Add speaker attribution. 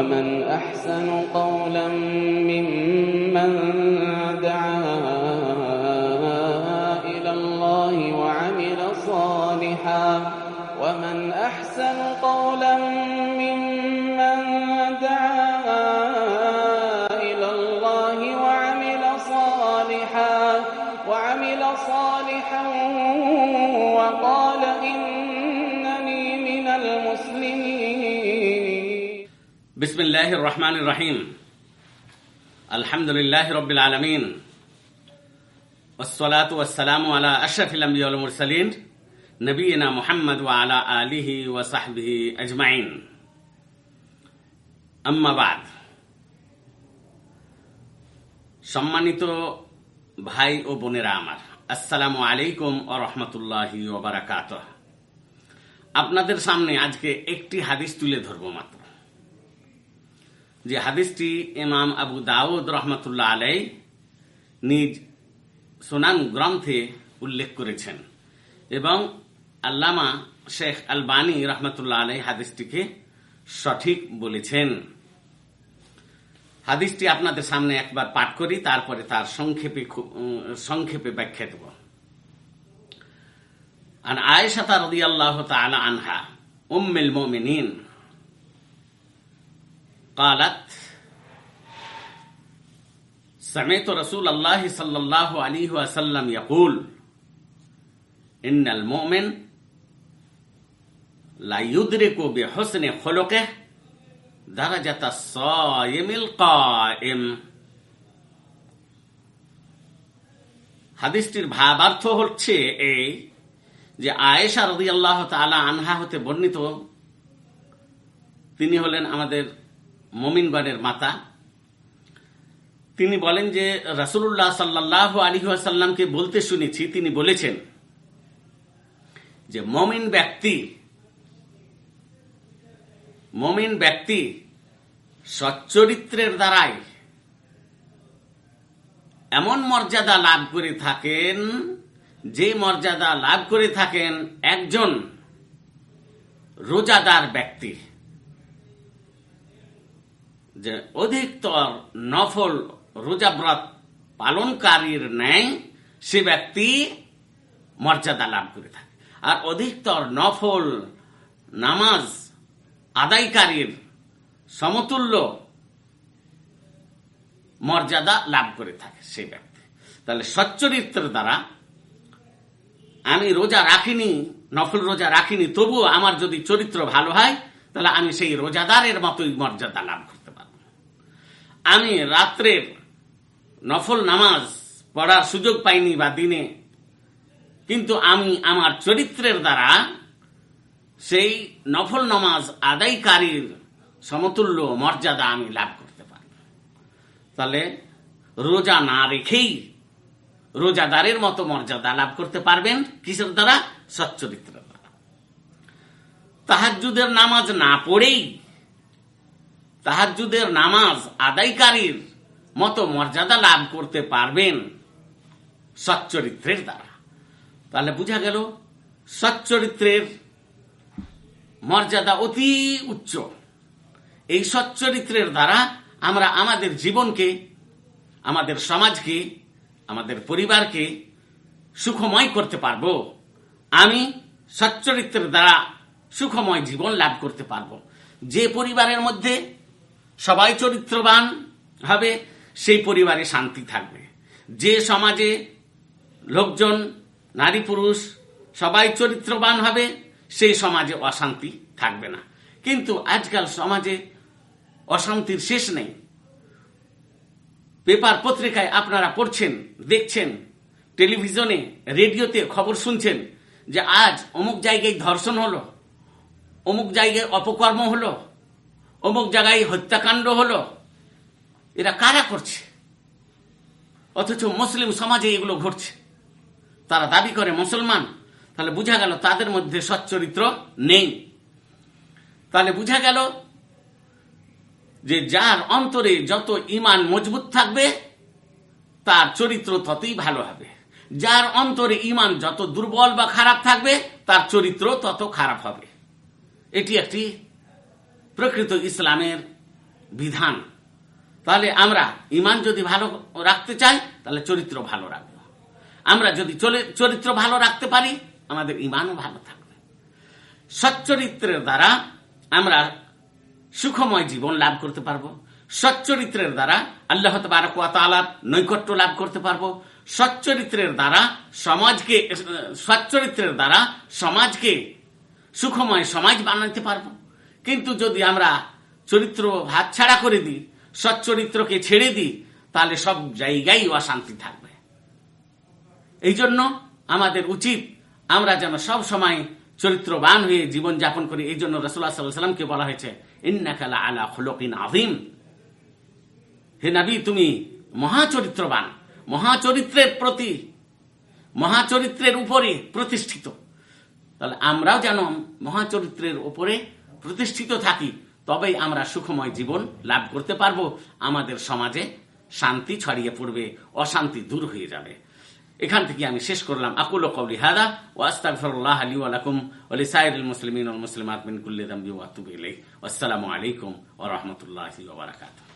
Speaker 1: ومن أحسن قولا ممن دعا إلى الله وعمل صالحا ومن أحسن قولا
Speaker 2: বিসমিল্লাহ রহমান রাহিম আলহামদুলিল্লাহ রবিল আলমিন। ওসলাত ওসালাম আলা আশরফিল মুরসালিন নবীনা মোহাম্মদ ওয়ালা আলিহি ওয়াসাহবিহি আজমাইন। আম্মাবাদ সম্মানিত ভাই ও বোনেরা আমার, আসসালামু আলাইকুম ও রহমতুল্লাহ আপনাদের সামনে আজকে একটি হাদিস তুলে ধরব মাত্র। যে হাদিসটি ইমাম আবু দাউদ রহমতুল্লাহ আলাই নিজ সোনান গ্রন্থে উল্লেখ করেছেন এবং আল্লামা শেখ আলবানী রহমতুল্লাহ আলাই হাদিসটিকে সঠিক বলেছেন হাদিসটি আপনাদের সামনে একবার পাঠ করি তারপরে তার সংক্ষেপে খুব- উম, সংক্ষেপে ব্যাখ্যা দেব عن عائشة رضي الله تعالى عنها أم المؤمنين قالت سمعت رسول الله صلى الله عليه وسلم يقول إن المؤمن لا يدرك بحسن خلقه درجة الصائم القائم হাদিসটির ভাবার্থ হচ্ছে এই যে আয়েশা রদি আল্লাহ তালা আনহা হতে বর্ণিত তিনি হলেন আমাদের মমিনগণের মাতা, তিনি বলেন যে রাসুল্লাহ সাল্লাহ আলী আসাল্লামকে বলতে শুনেছি, তিনি বলেছেন যে মমিন ব্যক্তি মমিন ব্যক্তি সচ্চরিত্রের দ্বারাই এমন মর্যাদা লাভ করে থাকেন, যে মর্যাদা লাভ করে থাকেন একজন রোজাদার ব্যক্তি। যে অধিকতর নফল রোজাব্রত পালনকারীর ন্যায় সে ব্যক্তি মর্যাদা লাভ করে থাকে। আর অধিকতর নফল নামাজ আদায়কারীর সমতুল্য মর্যাদা লাভ করে থাকে সেই ব্যক্তি। তাহলে সচ্চরিত্রের দ্বারা আমি রোজা রাখিনি, নফল রোজা রাখিনি, তবুও আমার যদি চরিত্র ভালো হয়, তাহলে আমি সেই রোজাদারের মতোই মর্যাদা লাভ পারব আমি রাত্রের নফল নামাজ পড়ার সুযোগ পাইনি বা দিনে। কিন্তু আমি আমার চরিত্রের দ্বারা সেই নফল নামাজ আদায়কারীর সমতুল্য মর্যাদা আমি লাভ করতে পারি তাহলে রোজা না রেখেই রোজাদারের মতো মর্যাদা লাভ করতে পারবেন কিসের দ্বারা? সচ্চরিত্রের দ্বারা। তাহাজুদের নামাজ না পড়েই তাহাজুদের নামাজ আদায়কারীর মতো মর্যাদা লাভ করতে পারবেন সচ্চরিত্রের দ্বারা। তাহলে বোঝা গেল, সচ্চরিত্রের মর্যাদা অতি উচ্চ। এই সচ্চরিত্রের দ্বারা আমরা আমাদের জীবনকে, আমাদের সমাজকে, আমাদের পরিবারকে সুখময় করতে পারব। আমি সচ্চরিত্রের দ্বারা সুখময় জীবন লাভ করতে পারব। যে পরিবারের মধ্যে সবাই চরিত্রবান হবে, সেই পরিবারে শান্তি থাকবে। যে সমাজে লোকজন, নারী, পুরুষ সবাই চরিত্রবান হবে সেই সমাজে অশান্তি থাকবে না। কিন্তু আজকাল সমাজে অশান্তির শেষ নেই। পেপার পত্রিকায় আপনারা পড়ছেন, দেখছেন, টেলিভিশনে, রেডিওতে খবর শুনছেন যে আজ অমুক জায়গায় ধর্ষণ হলো, অমুক জায়গায় অপকর্ম হলো অমুক জায়গায় হত্যাকাণ্ড হলো, এরা কারা করছে? অথচ মুসলিম সমাজে এগুলো ঘটছে। তারা দাবি করে মুসলমান, তাহলে বোঝা গেল তাদের মধ্যে সচ্চরিত্র নেই। তাহলে বোঝা গেল যে যার অন্তরে যত ইমান মজবুত থাকবে, তার চরিত্র ততই ভালো হবে। যার অন্তরে ইমান যত দুর্বল বা খারাপ থাকবে, তার চরিত্র তত খারাপ হবে। এটি একটি প্রকৃত ইসলামের বিধান। তাহলে আমরা ইমান যদি ভালো রাখতে চাই, তাহলে চরিত্র ভালো রাখব। আমরা যদি চরিত্র ভালো রাখতে পারি, আমাদের ইমানও ভালো থাকবে। সচ্চরিত্রের দ্বারা আমরা সুখময় জীবন লাভ করতে পারব। সচ্চরিত্রের দ্বারা আল্লাহ তালার নৈকট্য লাভ করতে পারব। সচ্চরিত্রের দ্বারা সমাজকে, সচ্চরিত্রের দ্বারা সমাজকে সুখময় সমাজ বানাতে পারব। কিন্তু যদি আমরা চরিত্র হাতছাড়া করে দিই, সচ্চরিত্রকে ছেড়ে দিই, তাহলে সব জায়গায় অশান্তি থাকবে। এই জন্য আমাদের উচিত আমরা যেন সব সময় চরিত্রবান হয়ে জীবন যাপন করি। এই জন্য রসুল্লাহ সাল্লাহ সাল্লামকে বলা হয়েছে ইন্নাকালা আলা খোলকিন আজিম হে নবী, তুমি মহাচরিত্রবান, মহাচরিত্রের প্রতি, মহাচরিত্রের উপরে প্রতিষ্ঠিত। তাহলে আমরাও যেন মহাচরিত্রের উপরে প্রতিষ্ঠিত থাকি, তবেই আমরা সুখময় জীবন লাভ করতে পারব। আমাদের সমাজে শান্তি ছড়িয়ে পড়বে, অশান্তি দূর হয়ে যাবে। এখান থেকে আমি শেষ করলাম। আকুল কৌলি হাদা ও আস্তাগফিরুল্লাহ লি মুসলিম মুসলিম ওয়া লিসাইরিল মুসলিমিন ওয়াল মুসলিমাত মিন কুল্লি ওয়াসসালামু আলাইকুম ওয়া রাহমাতুল্লাহি